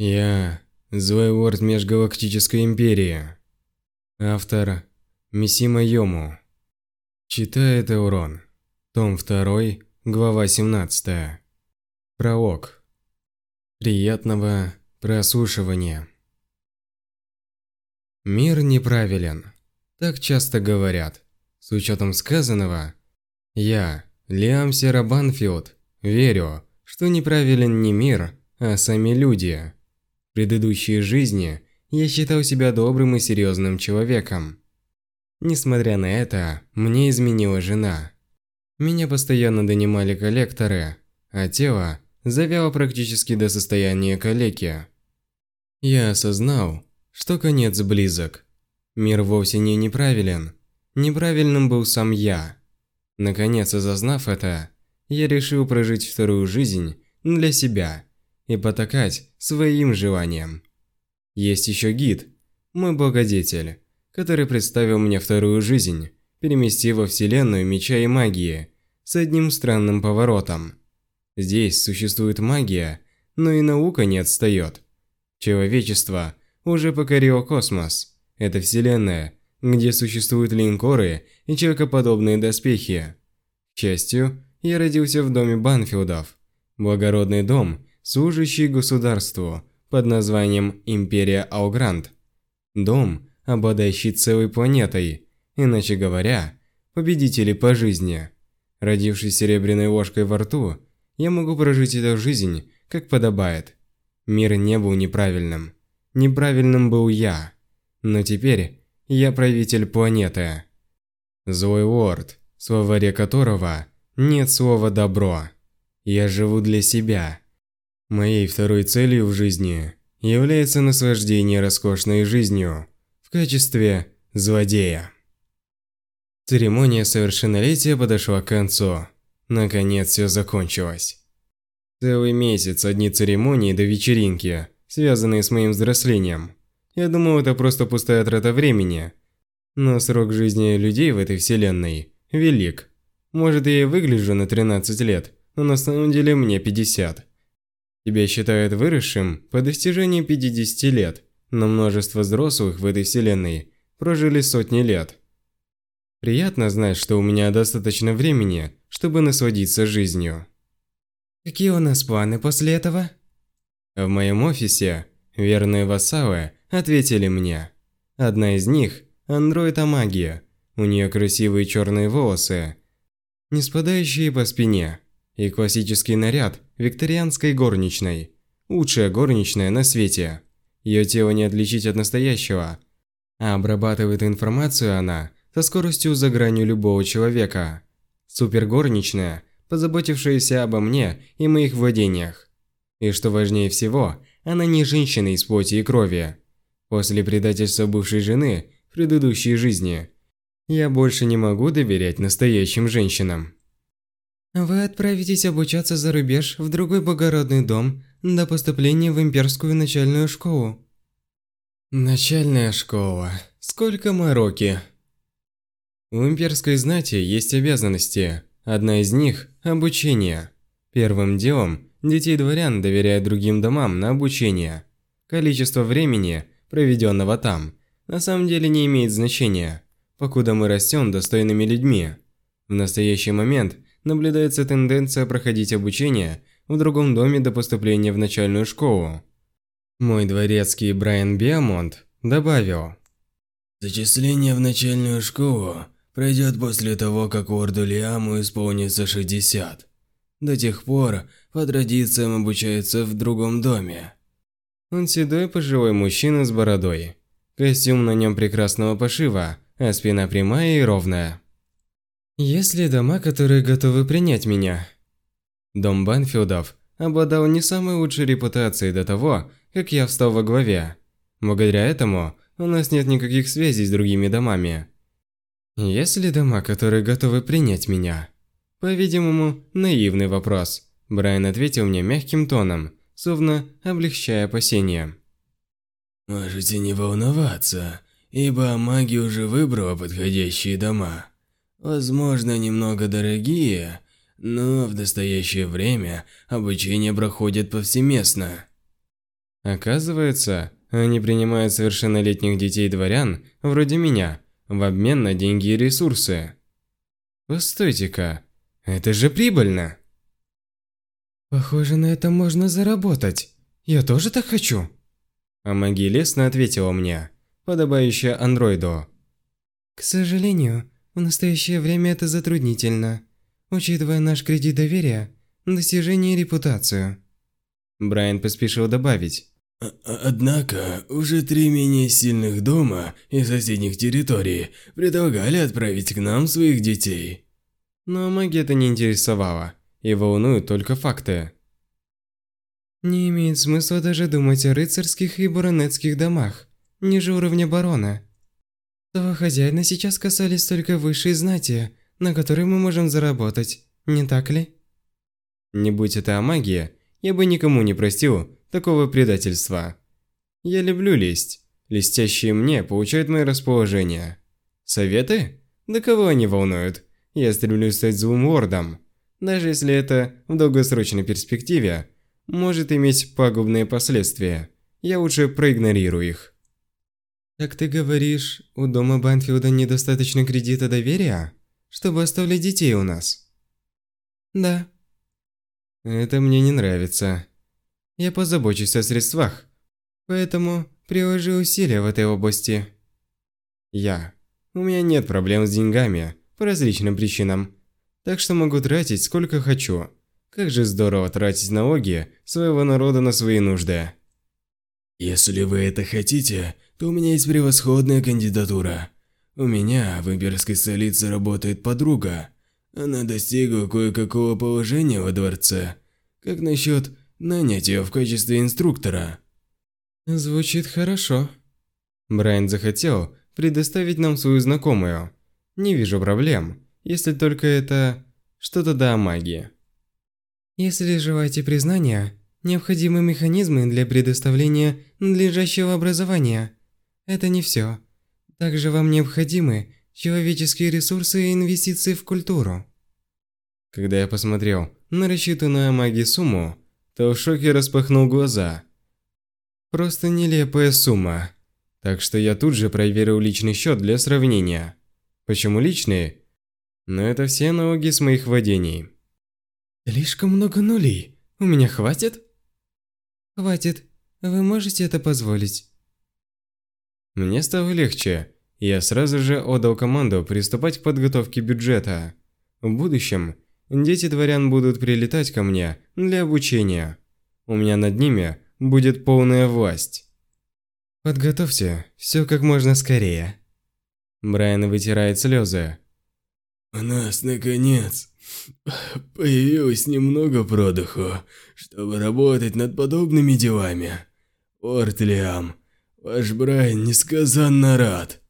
Я Злой Лорд Межгалактической Империи. Автор Мисима Йому. Читает Эурон. Том 2, глава 17. Пролог. Приятного прослушивания. Мир неправилен. Так часто говорят. С учетом сказанного, я, Лиам Серабанфилд, верю, что неправилен не мир, а сами люди предыдущей жизни я считал себя добрым и серьезным человеком. Несмотря на это, мне изменила жена. Меня постоянно донимали коллекторы, а тело завяло практически до состояния калеки. Я осознал, что конец близок. Мир вовсе не неправилен. Неправильным был сам я. Наконец осознав это, я решил прожить вторую жизнь для себя – и потакать своим желаниям. Есть еще гид, мой благодетель, который представил мне вторую жизнь, переместив во вселенную меча и магии, с одним странным поворотом. Здесь существует магия, но и наука не отстает. Человечество уже покорило космос. Это вселенная, где существуют линкоры и человекоподобные доспехи. К счастью, я родился в доме Банфилдов. Благородный дом, служащий государству под названием Империя Аугрант. Дом, обладающий целой планетой, иначе говоря, победители по жизни. Родившись серебряной ложкой во рту, я могу прожить эту жизнь, как подобает. Мир не был неправильным. Неправильным был я. Но теперь я правитель планеты. Злой лорд, словаре которого нет слова «добро». Я живу для себя. Моей второй целью в жизни является наслаждение роскошной жизнью в качестве злодея. Церемония совершеннолетия подошла к концу. Наконец все закончилось. Целый месяц одни церемонии до вечеринки, связанные с моим взрослением. Я думал, это просто пустая трата времени. Но срок жизни людей в этой вселенной велик. Может, я и выгляжу на 13 лет, но на самом деле мне 50. Тебя считают выросшим по достижении 50 лет, но множество взрослых в этой вселенной прожили сотни лет. Приятно знать, что у меня достаточно времени, чтобы насладиться жизнью. Какие у нас планы после этого? В моем офисе верные вассалы ответили мне. Одна из них – андроид Амагия. У нее красивые черные волосы, не спадающие по спине, и классический наряд викторианской горничной. Лучшая горничная на свете. Ее тело не отличить от настоящего. А обрабатывает информацию она со скоростью за гранью любого человека. Супергорничная, позаботившаяся обо мне и моих владениях. И что важнее всего, она не женщина из плоти и крови. После предательства бывшей жены в предыдущей жизни, я больше не могу доверять настоящим женщинам. Вы отправитесь обучаться за рубеж в другой благородный дом до поступления в имперскую начальную школу. Начальная школа. Сколько мороки. У имперской знати есть обязанности. Одна из них – обучение. Первым делом детей дворян доверяют другим домам на обучение. Количество времени, проведенного там, на самом деле не имеет значения, покуда мы растем достойными людьми. В настоящий момент – наблюдается тенденция проходить обучение в другом доме до поступления в начальную школу. Мой дворецкий Брайан Биамонт добавил. Зачисление в начальную школу пройдет после того, как Орду Лиаму исполнится 60. До тех пор по традициям обучается в другом доме. Он седой пожилой мужчина с бородой. Костюм на нем прекрасного пошива, а спина прямая и ровная. Есть ли дома, которые готовы принять меня? Дом Банфилдов обладал не самой лучшей репутацией до того, как я встал во главе. Благодаря этому у нас нет никаких связей с другими домами. Есть ли дома, которые готовы принять меня? По-видимому, наивный вопрос. Брайан ответил мне мягким тоном, словно облегчая опасения. Можете не волноваться, ибо маги уже выбрала подходящие дома. Возможно, немного дорогие, но в настоящее время обучение проходит повсеместно. Оказывается, они принимают совершеннолетних детей-дворян, вроде меня, в обмен на деньги и ресурсы. Постойте-ка, это же прибыльно. Похоже, на этом можно заработать. Я тоже так хочу. А магия лестно ответила мне, подобающая андроиду. К сожалению, в настоящее время это затруднительно, учитывая наш кредит доверия, достижение и репутацию. Брайан поспешил добавить. А, однако, уже три менее сильных дома и соседних территорий предлагали отправить к нам своих детей. Но магия это не интересовала, и волнуют только факты. Не имеет смысла даже думать о рыцарских и баронетских домах, ниже уровня барона. Того хозяина сейчас касались только высшей знати, на которой мы можем заработать, не так ли? Не будь это о магии, я бы никому не простил такого предательства. Я люблю лесть. Листящие мне получают мои расположения. Советы? Да кого они волнуют? Я стремлюсь стать злым лордом. Даже если это в долгосрочной перспективе может иметь пагубные последствия, я лучше проигнорирую их. Так ты говоришь, у дома Банфилда недостаточно кредита доверия, чтобы оставлять детей у нас? Да. Это мне не нравится. Я позабочусь о средствах, поэтому приложи усилия в этой области. Я. У меня нет проблем с деньгами, по различным причинам, так что могу тратить сколько хочу. Как же здорово тратить налоги своего народа на свои нужды. Если вы это хотите, то у меня есть превосходная кандидатура. У меня в имперской столице работает подруга. Она достигла кое-какого положения во дворце. Как насчет нанять ее в качестве инструктора? Звучит хорошо. Брайан захотел предоставить нам свою знакомую. Не вижу проблем, если только это что-то да о магии. Если желаете признания, необходимы механизмы для предоставления надлежащего образования. Это не все. Также вам необходимы человеческие ресурсы и инвестиции в культуру. Когда я посмотрел на рассчитанную магии сумму, то в шоке распахнул глаза. Просто нелепая сумма. Так что я тут же проверил личный счет для сравнения. Почему личный? Но это все налоги с моих владений. Слишком много нулей. У меня хватит? Хватит. Вы можете это позволить? Мне стало легче. Я сразу же отдал команду приступать к подготовке бюджета. В будущем дети дворян будут прилетать ко мне для обучения. У меня над ними будет полная власть. Подготовьте все как можно скорее. Брайан вытирает слезы. У нас, наконец, появилось немного продыху, чтобы работать над подобными делами. Орт Лиам, ваш Брайан несказанно рад.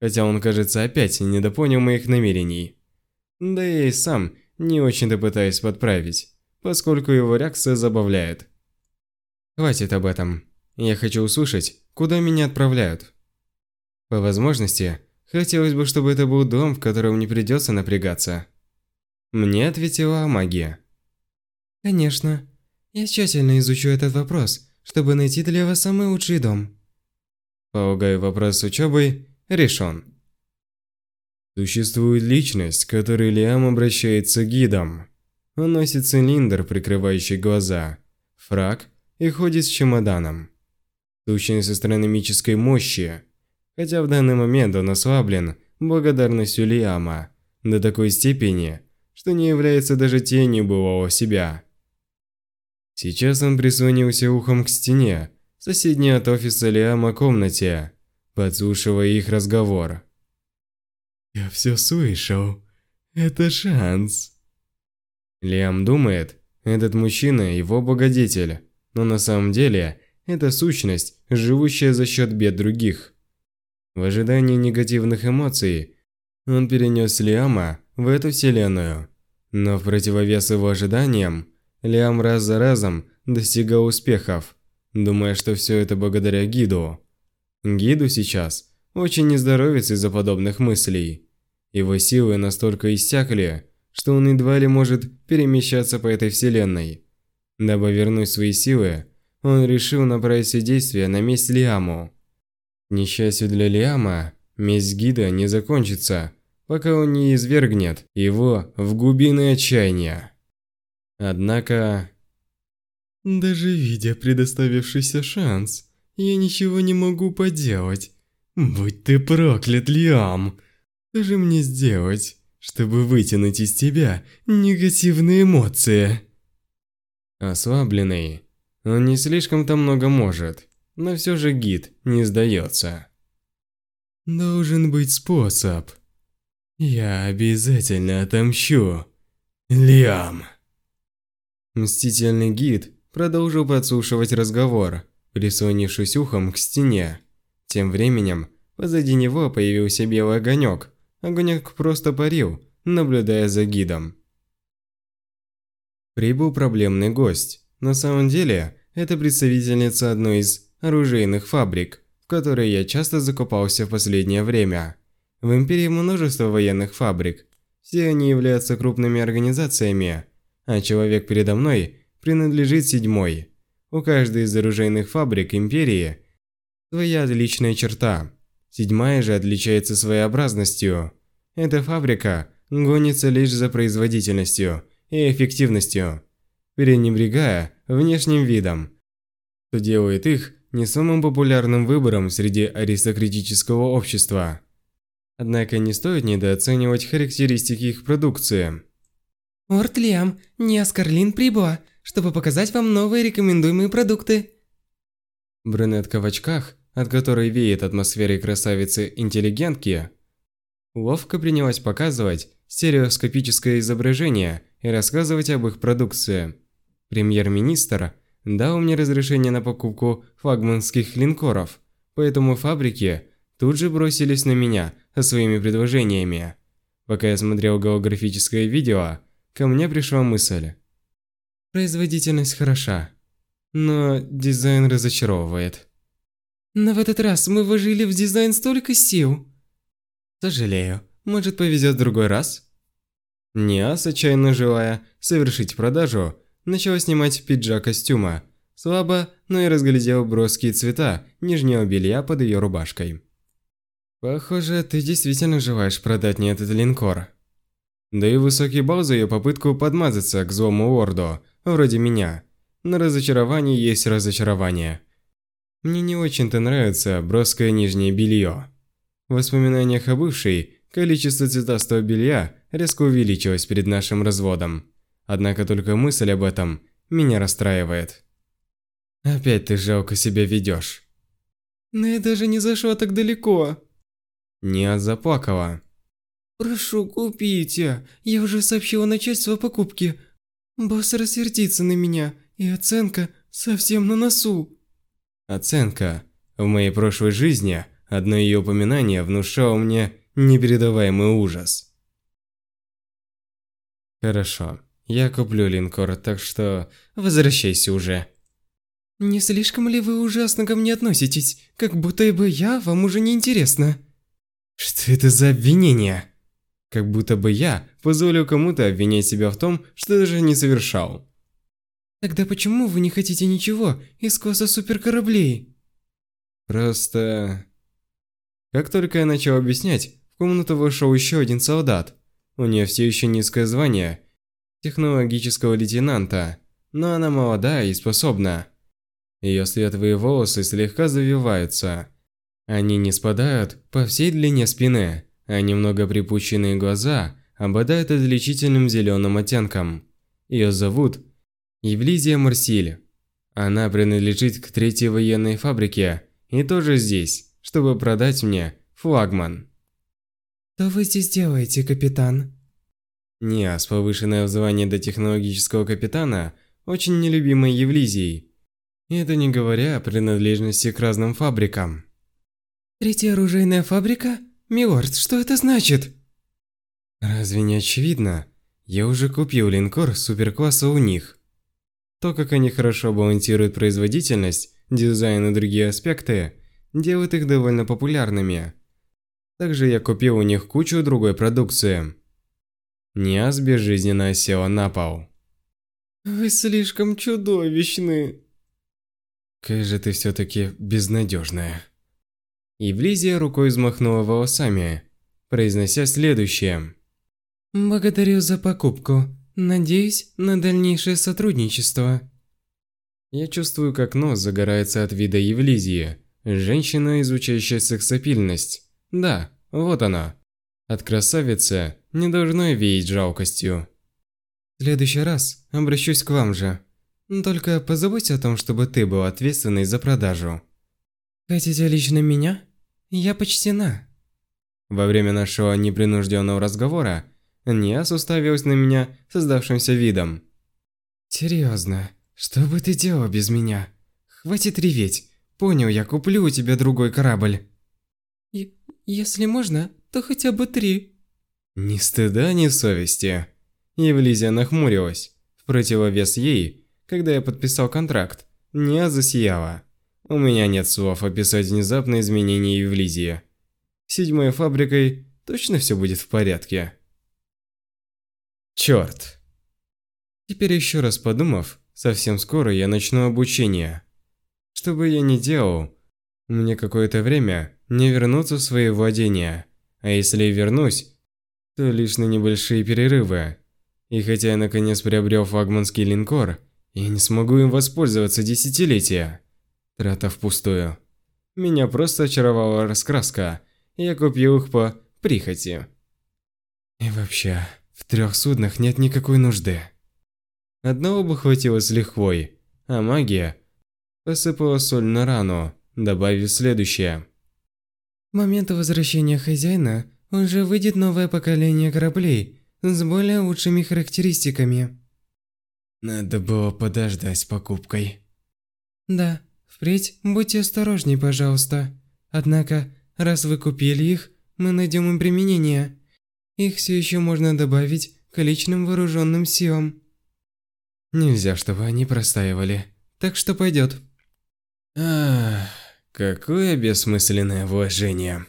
Хотя он, кажется, опять недопонял моих намерений. Да я и сам не очень-то пытаюсь подправить, поскольку его реакция забавляет. Хватит об этом. Я хочу услышать, куда меня отправляют. По возможности, хотелось бы, чтобы это был дом, в котором не придется напрягаться. Мне ответила магия. Конечно. Я тщательно изучу этот вопрос, чтобы найти для вас самый лучший дом. Полагаю, вопрос с учебой решен. Существует личность, к которой Лиам обращается гидом. Он носит цилиндр, прикрывающий глаза, фраг и ходит с чемоданом. Сущность астрономической мощи, хотя в данный момент он ослаблен благодарностью Лиама до такой степени, что не является даже тенью былого себя. Сейчас он прислонился ухом к стене, соседней от офиса Лиама комнате, подслушивая их разговор. «Я все слышал. Это шанс». Лиам думает, этот мужчина его благодетель, но на самом деле это сущность, живущая за счет бед других. В ожидании негативных эмоций он перенес Лиама в эту вселенную. Но в противовес его ожиданиям, Лиам раз за разом достигал успехов, думая, что все это благодаря гиду. Гиду сейчас очень не здоровится из-за подобных мыслей. Его силы настолько иссякли, что он едва ли может перемещаться по этой вселенной. Дабы вернуть свои силы, он решил направить все действия на месть Лиаму. К несчастью для Лиама, месть гида не закончится, пока он не извергнет его в глубины отчаяния. Однако... Даже видя предоставившийся шанс, я ничего не могу поделать. Будь ты проклят, Лиам! Что же мне сделать, чтобы вытянуть из тебя негативные эмоции? Ослабленный, он не слишком-то много может, но все же гид не сдается. Должен быть способ. Я обязательно отомщу. Лиам. Мстительный гид продолжил подслушивать разговор, прислонившись ухом к стене. Тем временем, позади него появился белый огонек. Огонек просто парил, наблюдая за гидом. Прибыл проблемный гость. На самом деле, это представительница одной из оружейных фабрик, в которой я часто закупался в последнее время. В Империи множество военных фабрик. Все они являются крупными организациями, а человек передо мной принадлежит седьмой. У каждой из оружейных фабрик Империи своя отличная черта. Седьмая же отличается своеобразностью. Эта фабрика гонится лишь за производительностью и эффективностью, пренебрегая внешним видом, что делает их не самым популярным выбором среди аристократического общества. Однако не стоит недооценивать характеристики их продукции. Орт Лиам, Неоскарлин прибыла, чтобы показать вам новые рекомендуемые продукты. Брюнетка в очках, от которой веет атмосферой красавицы-интеллигентки, ловко принялась показывать стереоскопическое изображение и рассказывать об их продукции. Премьер-министр дал мне разрешение на покупку флагманских линкоров, поэтому фабрики тут же бросились на меня со своими предложениями. Пока я смотрел голографическое видео, ко мне пришла мысль. Производительность хороша, но дизайн разочаровывает. Но в этот раз мы вложили в дизайн столько сил. Сожалею, может повезет в другой раз? Ниас, отчаянно желая совершить продажу, начала снимать пиджак костюма. Слабо, но и разглядел броские цвета нижнего белья под ее рубашкой. Похоже, ты действительно желаешь продать мне этот линкор. Да и высокий балл за ее попытку подмазаться к злому лорду, вроде меня. На разочарование есть разочарование. Мне не очень-то нравится броское нижнее белье. В воспоминаниях о бывшей количество цветастого белья резко увеличилось перед нашим разводом. Однако только мысль об этом меня расстраивает. Опять ты жалко себя ведешь. Но я даже не зашла так далеко. Не заплакала. Прошу, купите. Я уже сообщила начальству о покупке. Босс рассердится на меня, и оценка совсем на носу. Оценка. В моей прошлой жизни одно ее упоминание внушало мне непередаваемый ужас. Хорошо, я куплю линкор, так что возвращайся уже. Не слишком ли вы ужасно ко мне относитесь, как будто бы я вам уже не интересна? Что это за обвинение? Как будто бы я позволил кому-то обвинять себя в том, что даже не совершал. Тогда почему вы не хотите ничего из класса суперкораблей? Просто... Как только я начал объяснять, в комнату вошел еще один солдат. У нее все еще низкое звание технологического лейтенанта, но она молодая и способна. Ее светлые волосы слегка завиваются. Они не спадают по всей длине спины, а немного припущенные глаза обладают отличительным зеленым оттенком. Ее зовут Евлизия Марсиль. Она принадлежит к третьей военной фабрике и тоже здесь, чтобы продать мне флагман. «Что вы здесь делаете, капитан?» Ниас, повышенное в звании до технологического капитана, очень нелюбимой Евлизией. И это не говоря о принадлежности к разным фабрикам. «Третья оружейная фабрика? Милорд, что это значит?» Разве не очевидно? Я уже купил линкор суперкласса у них. То, как они хорошо балансируют производительность, дизайн и другие аспекты, делает их довольно популярными. Также я купил у них кучу другой продукции. Ниас безжизненно села на пол. «Вы слишком чудовищны!» Какая же ты все-таки безнадежная. Евлизия рукой взмахнула волосами, произнося следующее. «Благодарю за покупку. Надеюсь на дальнейшее сотрудничество». Я чувствую, как нос загорается от вида Евлизии. Женщина, изучающая сексапильность. Да, вот она. От красавицы не должно веять жалкостью. В следующий раз обращусь к вам же. Только позаботься о том, чтобы ты был ответственный за продажу. Хотите лично меня? Я почтена. Во время нашего непринужденного разговора Ниас уставилась на меня создавшимся видом. Серьезно, что бы ты делал без меня? Хватит реветь. Понял, я куплю у тебя другой корабль. И если можно, то хотя бы три. Ни стыда, ни совести. Евлизия нахмурилась. В противовес ей, когда я подписал контракт, не засияла. У меня нет слов описать внезапное изменение Евлизии. Седьмой фабрикой точно все будет в порядке. Черт. Теперь еще раз подумав, совсем скоро я начну обучение. Что бы я ни делал, мне какое-то время не вернуться в свои владения. А если и вернусь, то лишь на небольшие перерывы. И хотя я наконец приобрел флагманский линкор, я не смогу им воспользоваться десятилетия. Трата впустую. Меня просто очаровала раскраска, я купил их по прихоти. И вообще, в трех суднах нет никакой нужды. Одного бы хватило с лихвой, а магия посыпала соль на рану, добавив следующее. К моменту возвращения хозяина уже выйдет новое поколение кораблей с более лучшими характеристиками. Надо было подождать с покупкой. Да, впредь будьте осторожней, пожалуйста. Однако, раз вы купили их, мы найдем им применение. Их все еще можно добавить к личным вооруженным силам. Нельзя, чтобы они простаивали. Так что пойдет. Ах, какое бессмысленное вложение.